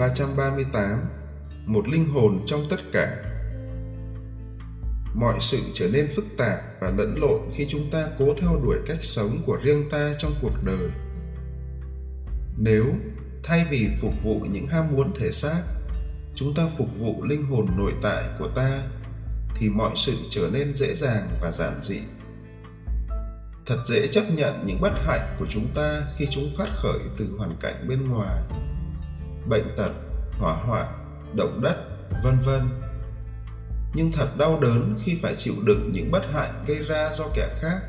338 Một linh hồn trong tất cả Mọi sự trở nên phức tạp và lẫn lộn khi chúng ta cố theo đuổi cách sống của riêng ta trong cuộc đời. Nếu thay vì phục vụ những ham muốn thể xác, chúng ta phục vụ linh hồn nội tại của ta thì mọi sự trở nên dễ dàng và giản dị. Thật dễ chấp nhận những bất hạnh của chúng ta khi chúng phát khởi từ hoàn cảnh bên ngoài bệnh tật, hỏa hoạn, động đất, vân vân. Nhưng thật đau đớn khi phải chịu đựng những bất hạnh gây ra do kẻ khác,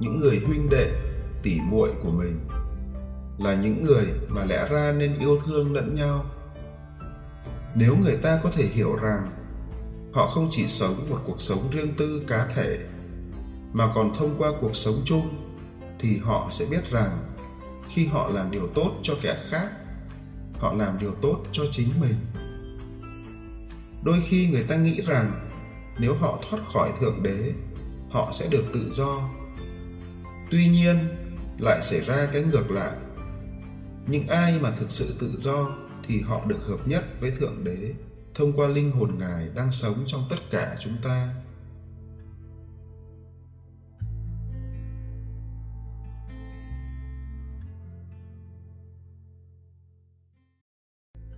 những người huynh đệ, tỉ muội của mình là những người mà lẽ ra nên yêu thương lẫn nhau. Nếu người ta có thể hiểu rằng họ không chỉ sống một cuộc sống riêng tư cá thể mà còn thông qua cuộc sống chung thì họ sẽ biết rằng khi họ làm điều tốt cho kẻ khác họ làm điều tốt cho chính mình. Đôi khi người ta nghĩ rằng nếu họ thoát khỏi thượng đế, họ sẽ được tự do. Tuy nhiên, lại xảy ra cái ngược lại. Nhưng ai mà thực sự tự do thì họ được hợp nhất với thượng đế thông qua linh hồn ngài đang sống trong tất cả chúng ta.